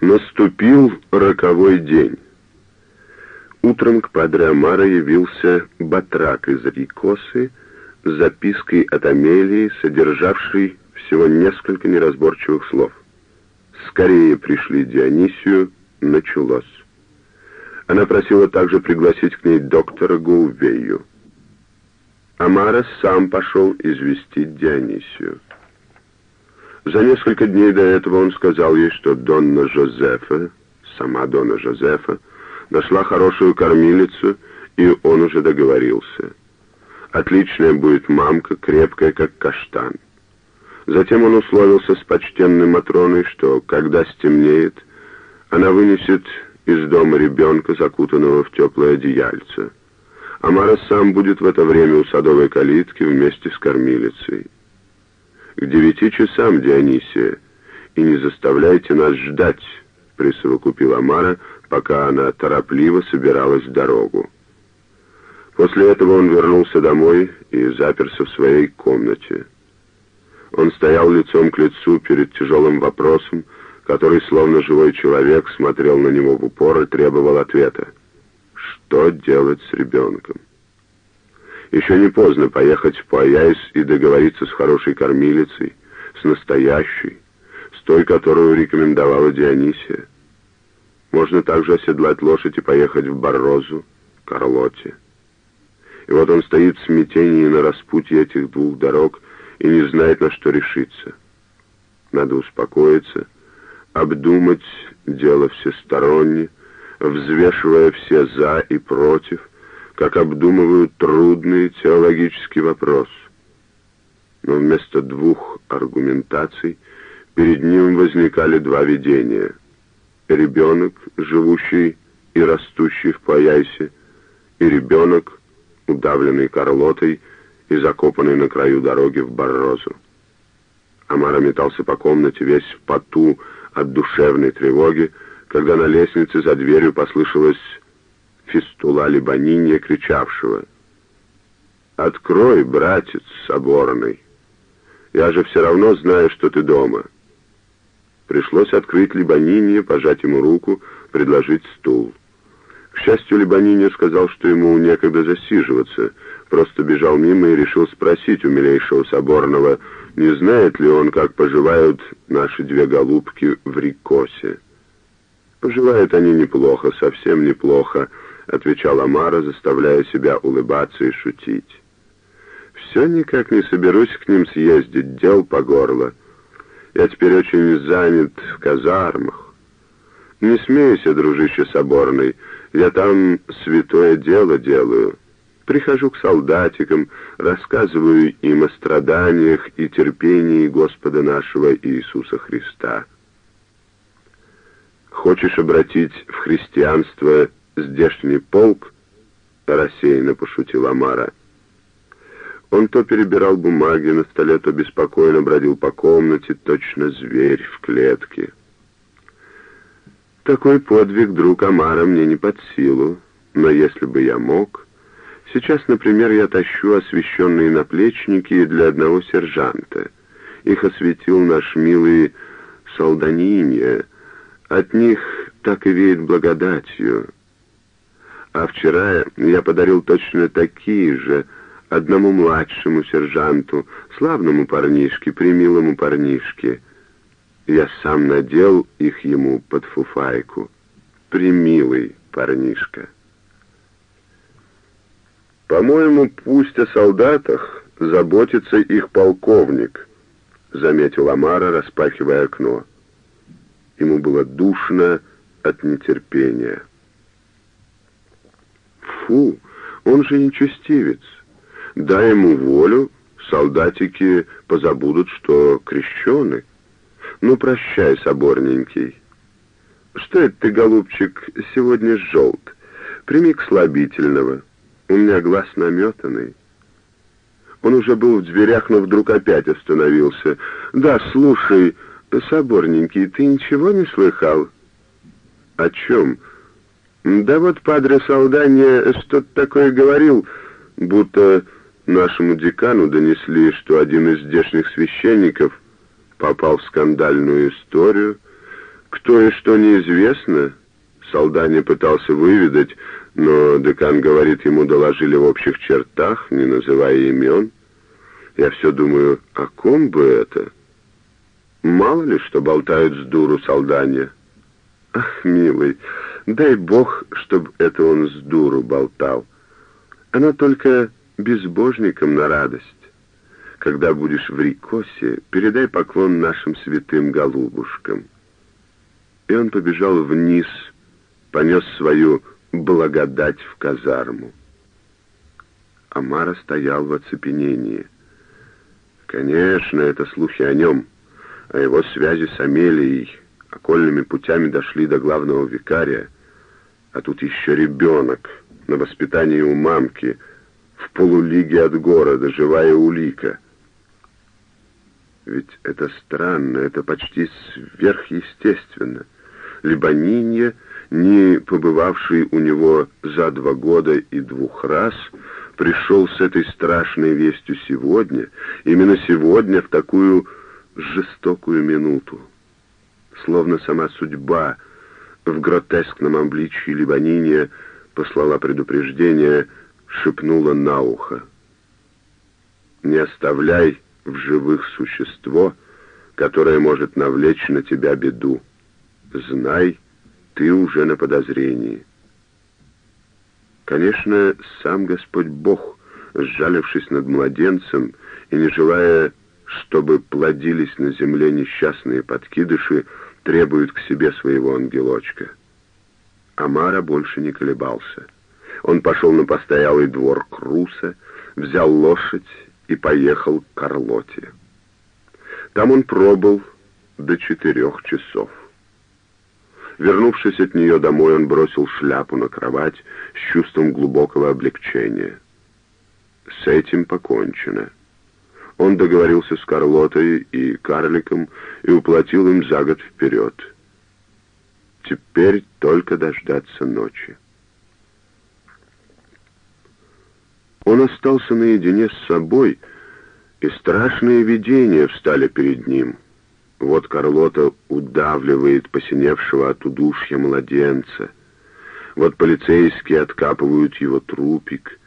Наступил роковой день. Утром к падре Амара явился батрак из Рикосы с запиской от Амелии, содержавшей всего несколько неразборчивых слов. Скорее пришли Дионисию, началось. Она просила также пригласить к ней доктора Гулвею. Амара сам пошел известить Дионисию. За несколько дней до этого он сказал ей, что Донна Жозефа, сама Донна Жозефа, нашла хорошую кормилицу, и он уже договорился. Отличная будет мамка, крепкая, как каштан. Затем он условился с почтенной Матроной, что, когда стемнеет, она вынесет из дома ребенка, закутанного в теплое одеяльце. Амара сам будет в это время у садовой калитки вместе с кормилицей. К девяти часам, Дионисия, и не заставляйте нас ждать, присовокупила Амара, пока она торопливо собиралась в дорогу. После этого он вернулся домой и заперся в своей комнате. Он стоял лицом к лицу перед тяжелым вопросом, который, словно живой человек, смотрел на него в упор и требовал ответа. Что делать с ребенком? Еще не поздно поехать в Пуаяйс и договориться с хорошей кормилицей, с настоящей, с той, которую рекомендовала Дионисия. Можно также оседлать лошадь и поехать в Баррозу, Карлоте. И вот он стоит в смятении на распутье этих двух дорог и не знает, на что решиться. Надо успокоиться, обдумать дело всесторонне, взвешивая все «за» и «против», как обдумывают трудный теологический вопрос. Но вместо двух аргументаций перед ним возникали два видения. Ребенок, живущий и растущий в Паяйсе, и ребенок, удавленный Карлотой и закопанный на краю дороги в Баррозу. Амара метался по комнате весь в поту от душевной тревоги, когда на лестнице за дверью послышалось фистула Либанинья, кричавшего «Открой, братец соборный! Я же все равно знаю, что ты дома!» Пришлось открыть Либанинье, пожать ему руку, предложить стул. К счастью, Либанинья сказал, что ему некогда засиживаться, просто бежал мимо и решил спросить у милейшего соборного, не знает ли он, как поживают наши две голубки в Рикосе. «Поживают они неплохо, совсем неплохо», — отвечал Амара, заставляя себя улыбаться и шутить. «Все никак не соберусь к ним съездить, дел по горло. Я теперь очень занят в казармах. Не смейся, дружище Соборный, я там святое дело делаю. Прихожу к солдатикам, рассказываю им о страданиях и терпении Господа нашего Иисуса Христа. Хочешь обратить в христианство здешний полк?» — рассеянно пошутил Амара. Он то перебирал бумаги на столе, то беспокойно бродил по комнате, точно зверь в клетке. Такой подвиг, друг Амара, мне не под силу, но если бы я мог... Сейчас, например, я тащу освещенные наплечники для одного сержанта. Их осветил наш милый Солданинья. От них так и веет благодатью. А вчера я подарил точно такие же одному младшему сержанту, славному парнишке, примилому парнишке. Я сам надел их ему под фуфайку. Примилый парнишка. По-моему, пусть о солдатах заботится их полковник, заметил Амара, распахивая окно. Ему было душно от нетерпения. Фу, он же нечестивец. Дай ему волю, солдатики позабудут, что крещеный. Ну, прощай, соборненький. Что это ты, голубчик, сегодня желт? Прими к слабительного. У меня глаз наметанный. Он уже был в дверях, но вдруг опять остановился. «Да, слушай, соборненький, ты ничего не слыхал?» «О чем?» Да вот падре Салдане что-то такое говорил, будто нашему декану донесли, что один из здешних священников попал в скандальную историю, Кто и что неизвестно, Солдане пытался выведать, но декан говорит, ему доложили в общих чертах, не называя имен. Я все думаю, о ком бы это? Мало ли, что болтают с дуру солдане. Ах, милый, дай бог, чтоб это он с дуру болтал. Она только безбожникам на радость. Когда будешь в Рикосе, передай поклон нашим святым голубушкам. И он побежал вниз, понес свою благодать в казарму. Амара стоял в оцепенении. Конечно, это слухи о нем, о его связи с Амелией, окольными путями дошли до главного викария, а тут еще ребенок на воспитании у мамки, в полулиге от города, живая улика. Ведь это странно, это почти сверхъестественно. Либонинья, не побывавший у него за два года и двух раз, пришел с этой страшной вестью сегодня, именно сегодня, в такую жестокую минуту. Словно сама судьба в гротескном обличии Либониния послала предупреждение, шепнула на ухо. «Не оставляй в живых существо, которое может навлечь на тебя беду. Знай, ты уже на подозрении». Конечно, сам Господь Бог, сжалившись над младенцем и не желая чтобы плодились на земле несчастные подкидыши, требует к себе своего ангелочка. Амара больше не колебался. Он пошел на постоялый двор Круса, взял лошадь и поехал к Карлоте. Там он пробыл до четырех часов. Вернувшись от нее домой, он бросил шляпу на кровать с чувством глубокого облегчения. С этим покончено. Он договорился с Карлотой и Карликом и уплатил им за год вперед. Теперь только дождаться ночи. Он остался наедине с собой, и страшные видения встали перед ним. Вот Карлота удавливает посиневшего от удушья младенца. Вот полицейские откапывают его трупик,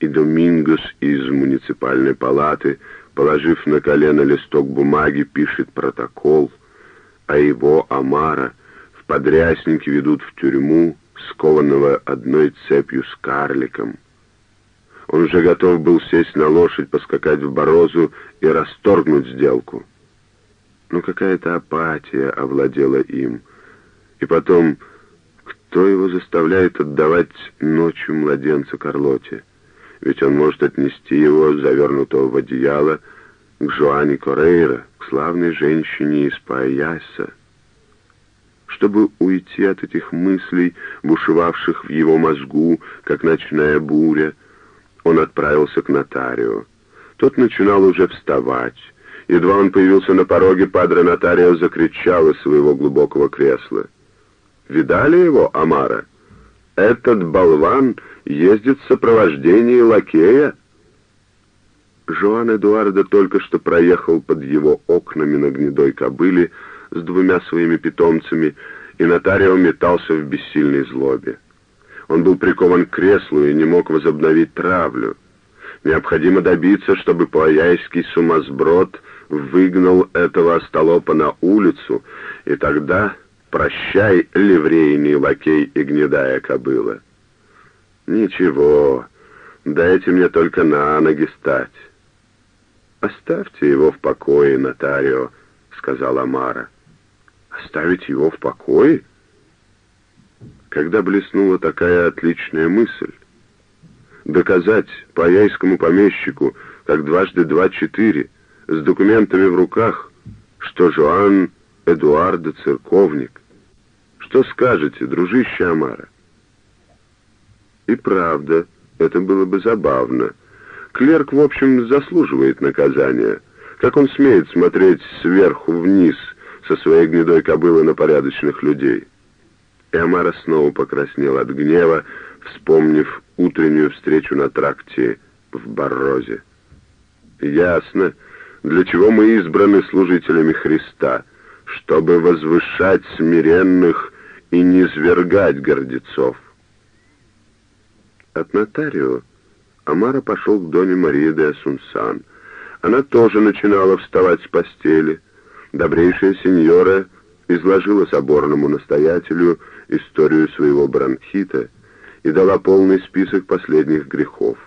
и Домингос из муниципальной палаты — положив на колено листок бумаги, пишет протокол, а его, Амара, в подряснике ведут в тюрьму, скованного одной цепью с карликом. Он же готов был сесть на лошадь, поскакать в Борозу и расторгнуть сделку. Но какая-то апатия овладела им. И потом, кто его заставляет отдавать ночью младенца Карлоте? Ведь он может отнести его, завернутого в одеяло, к Жуане Корейра, к славной женщине из Паяса. Чтобы уйти от этих мыслей, бушевавших в его мозгу, как ночная буря, он отправился к нотарио. Тот начинал уже вставать. Едва он появился на пороге, падре нотарио закричал из своего глубокого кресла. «Видали его, Амара? Этот болван ездит в сопровождении лакея. Жоан Эдуарда только что проехал под его окнами на гнедой кобыле с двумя своими питомцами, и нотарио метался в бессильной злобе. Он был прикован к креслу и не мог возобновить травлю. Необходимо добиться, чтобы паяйский сумасброд выгнал этого остолопа на улицу, и тогда прощай, ливрейный лакей и гнедая кобыла. «Ничего, дайте мне только на ноги стать». «Оставьте его в покое, нотарио», — сказала Мара. «Оставить его в покое?» Когда блеснула такая отличная мысль? Доказать паяйскому помещику, как дважды два четыре, с документами в руках, что Жоан Эдуарда церковник. Что скажете, дружище Амара? И правда, это было бы забавно. Клерк, в общем, заслуживает наказания. Как он смеет смотреть сверху вниз со своей гнедой кобылы на порядочных людей? И Амара снова покраснел от гнева, вспомнив утреннюю встречу на тракте в Баррозе. Ясно, для чего мы избраны служителями Христа, чтобы возвышать смиренных и не свергать гордецов. От нотарио Амара пошел к доме Марии де Асунсан. Она тоже начинала вставать с постели. Добрейшая сеньора изложила соборному настоятелю историю своего бронхита и дала полный список последних грехов.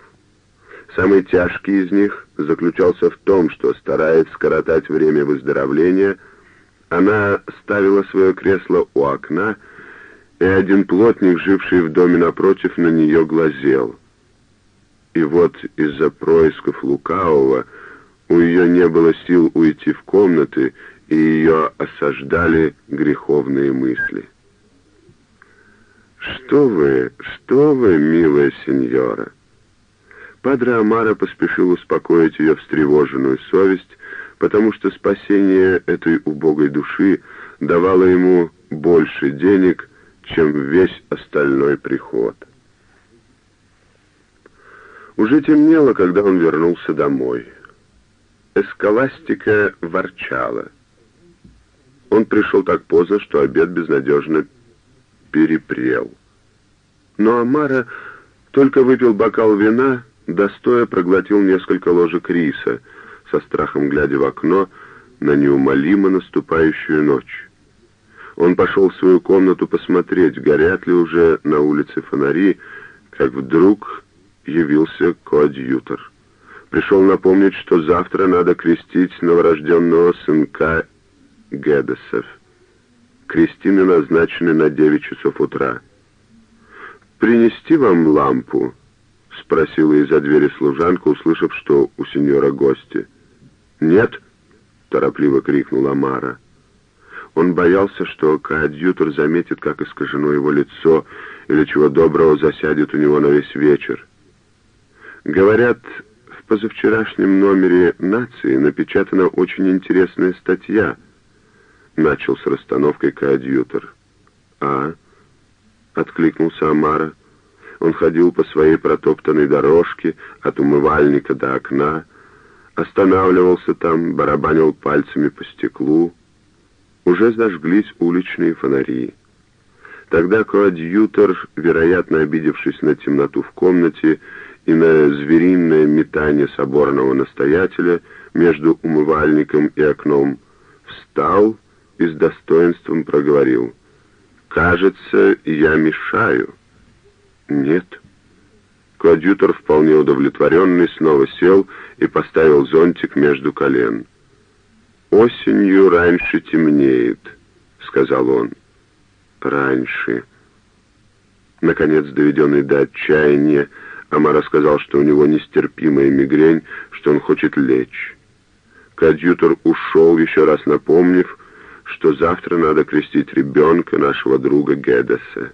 Самый тяжкий из них заключался в том, что, стараясь скоротать время выздоровления, она ставила свое кресло у окна, и один плотник, живший в доме напротив, на нее глазел. И вот из-за происков лукавого у ее не было сил уйти в комнаты, и ее осаждали греховные мысли. «Что вы, что вы, милая сеньора!» Падре Амара поспешил успокоить ее встревоженную совесть, потому что спасение этой убогой души давало ему больше денег, чем весь остальной приход. Уже темнело, когда он вернулся домой. Эскаластика ворчала. Он пришел так поздно, что обед безнадежно перепрел. Но Амара только выпил бокал вина, достоя проглотил несколько ложек риса, со страхом глядя в окно на неумолимо наступающую ночь. Он пошел в свою комнату посмотреть, горят ли уже на улице фонари, как вдруг явился коадьютор. Пришел напомнить, что завтра надо крестить новорожденного сынка Гедесов. Крестины назначены на 9 часов утра. «Принести вам лампу?» — спросила из-за двери служанка, услышав, что у сеньора гости. «Нет!» — торопливо крикнула Мара. Он боялся, что коадьютор заметит, как искажено его лицо, или чего доброго засядет у него на весь вечер. Говорят, в позавчерашнем номере «Нации» напечатана очень интересная статья — начал с расстановкой коадьютор. «А?» — откликнулся Амара. Он ходил по своей протоптанной дорожке от умывальника до окна, останавливался там, барабанил пальцами по стеклу. Уже зажглись уличные фонари. Тогда коадьютор, вероятно, обидевшись на темноту в комнате и на звериное метание соборного настоятеля между умывальником и окном, встал и с достоинством проговорил. «Кажется, я мешаю». «Нет». Коадьютор, вполне удовлетворенный, снова сел и поставил зонтик между колен. «Осенью раньше темнеет», — сказал он. «Раньше». Наконец, доведенный до отчаяния, Амара сказал, что у него нестерпимая мигрень, что он хочет лечь. Коадьютор ушел, еще раз напомнив, что завтра надо крестить ребенка нашего друга Гедеса.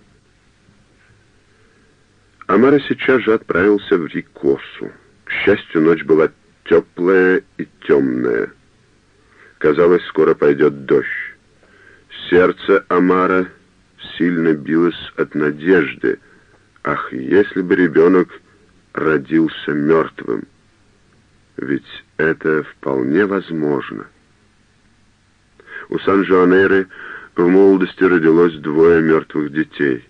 Амара сейчас же отправился в Рикосу. К счастью, ночь была теплая и темная. Казалось, скоро пойдет дождь. Сердце Амара сильно билось от надежды. Ах, если бы ребенок родился мертвым! Ведь это вполне возможно. У Сан-Жуанеры в молодости родилось двое мертвых детей.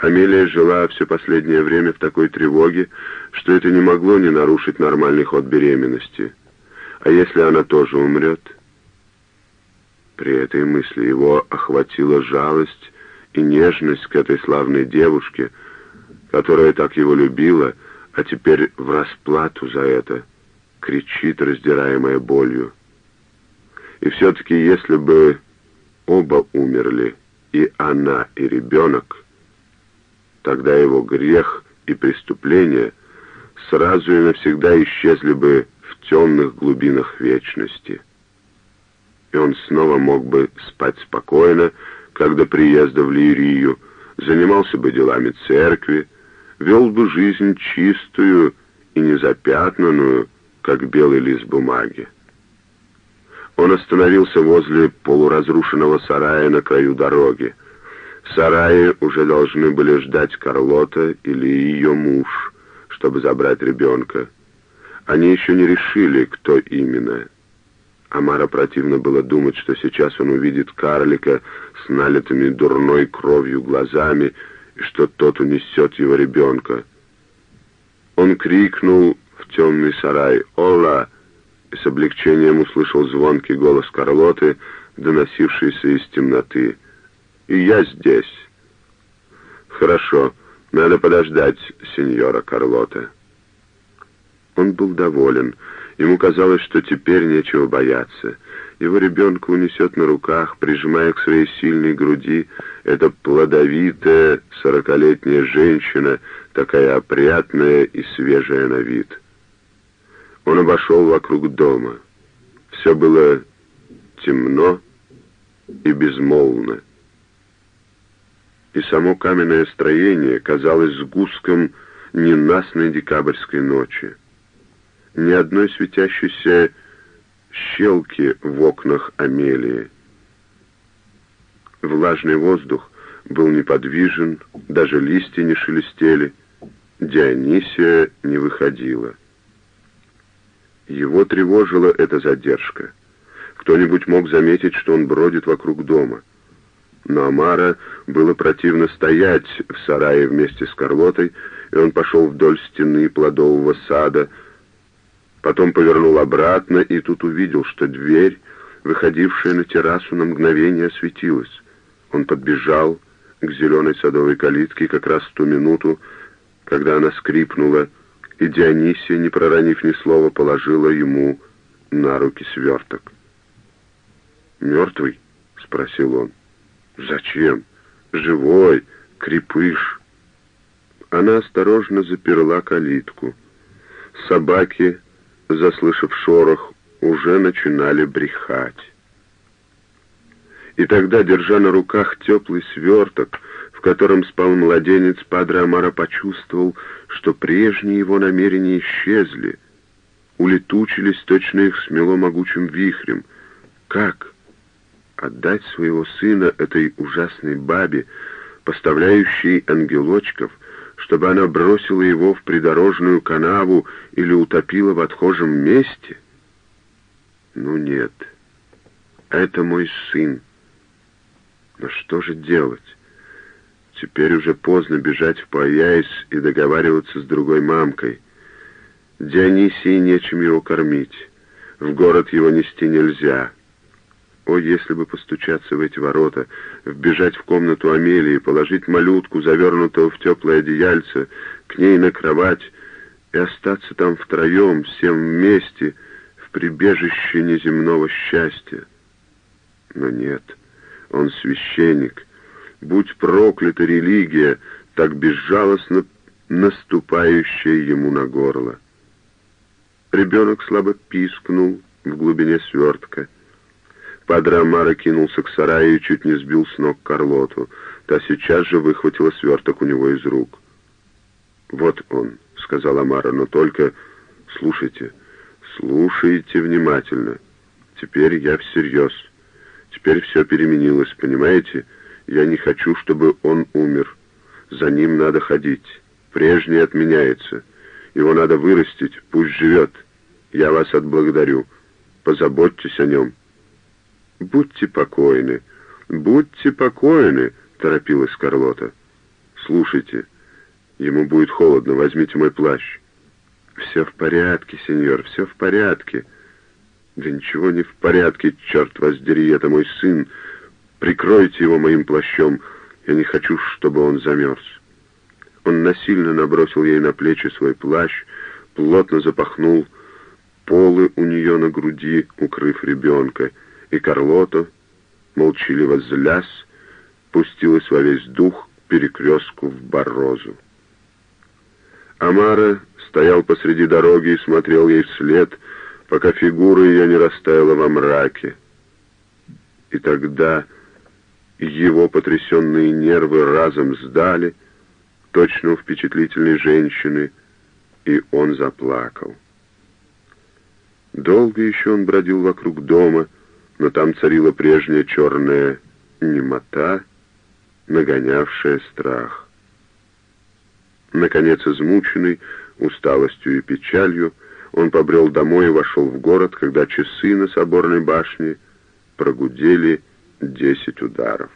Амелия жила все последнее время в такой тревоге, что это не могло не нарушить нормальный ход беременности. А если она тоже умрет? При этой мысли его охватила жалость и нежность к этой славной девушке, которая так его любила, а теперь в расплату за это кричит, раздираемая болью. И все-таки, если бы оба умерли, и она, и ребенок, тогда его грех и преступление сразу и навсегда исчезли бы в темных глубинах вечности. И он снова мог бы спать спокойно, до приезда в Лирию, занимался бы делами церкви, вел бы жизнь чистую и незапятнанную, как белый лист бумаги. Он остановился возле полуразрушенного сарая на краю дороги. В сарае уже должны были ждать Карлота или ее муж, чтобы забрать ребенка. Они еще не решили, кто именно. Амара противно было думать, что сейчас он увидит карлика с налитыми дурной кровью глазами, и что тот унесет его ребенка. Он крикнул в темный сарай «Ола!» и с облегчением услышал звонкий голос Карлоты, доносившийся из темноты. «И я здесь». «Хорошо, надо подождать, сеньора Карлота». Он был доволен. Ему казалось, что теперь нечего бояться. Его ребенка унесет на руках, прижимая к своей сильной груди, эта плодовитая сорокалетняя женщина, такая опрятная и свежая на вид. Он обошел вокруг дома. Все было темно и безмолвно. И само каменное строение казалось сгустком ненастной декабрьской ночи ни одной светящейся щелки в окнах Амелии. Влажный воздух был неподвижен, даже листья не шелестели, Дионисия не выходила. Его тревожила эта задержка. Кто-нибудь мог заметить, что он бродит вокруг дома. Но Амара было противно стоять в сарае вместе с Карлотой, и он пошел вдоль стены плодового сада, Потом повернул обратно и тут увидел, что дверь, выходившая на террасу, на мгновение осветилась. Он подбежал к зеленой садовой калитке как раз в ту минуту, когда она скрипнула, и Дионисия, не проронив ни слова, положила ему на руки сверток. «Мертвый?» — спросил он. «Зачем? Живой, крепыш». Она осторожно заперла калитку. Собаки заслышав шорох, уже начинали брехать. И тогда, держа на руках теплый сверток, в котором спал младенец, Падре Амара почувствовал, что прежние его намерения исчезли, улетучились, точно их смело могучим вихрем. Как? Отдать своего сына этой ужасной бабе, поставляющей ангелочков, чтобы она бросила его в придорожную канаву или утопила в отхожем месте? Ну нет, это мой сын. Но что же делать? Теперь уже поздно бежать в Паяис и договариваться с другой мамкой. Дионисии нечем его кормить. В город его нести нельзя. О, если бы постучаться в эти ворота, вбежать в комнату Амелии, положить малютку, завернутого в теплое одеяльце, к ней на кровать и остаться там втроем, всем вместе, в прибежище неземного счастья. Но нет, он священник. Будь проклята религия, так безжалостно наступающая ему на горло. Ребенок слабо пискнул в глубине свертка — Падре Амара кинулся к сараю и чуть не сбил с ног Карлоту. Та сейчас же выхватила сверток у него из рук. «Вот он», — сказал Амара, — «но только слушайте, слушайте внимательно. Теперь я всерьез. Теперь все переменилось, понимаете? Я не хочу, чтобы он умер. За ним надо ходить. Прежний отменяется. Его надо вырастить, пусть живет. Я вас отблагодарю. Позаботьтесь о нем». «Будьте покойны, будьте покойны», — торопилась Карлота. «Слушайте, ему будет холодно, возьмите мой плащ». «Все в порядке, сеньор, все в порядке». «Да ничего не в порядке, черт воздери, это мой сын. Прикройте его моим плащом, я не хочу, чтобы он замерз». Он насильно набросил ей на плечи свой плащ, плотно запахнул полы у нее на груди, укрыв ребенка, и Карлота, молчаливо злясь, пустилась во весь дух перекрестку в Баррозу. Амара стоял посреди дороги и смотрел ей вслед, пока фигура ее не растаяла во мраке. И тогда его потрясенные нервы разом сдали, точно у впечатлительной женщины, и он заплакал. Долго еще он бродил вокруг дома, но там царила прежняя черная немота, нагонявшая страх. Наконец, измученный усталостью и печалью, Он побрел домой и вошел в город, когда часы на соборной башне прогудели десять ударов.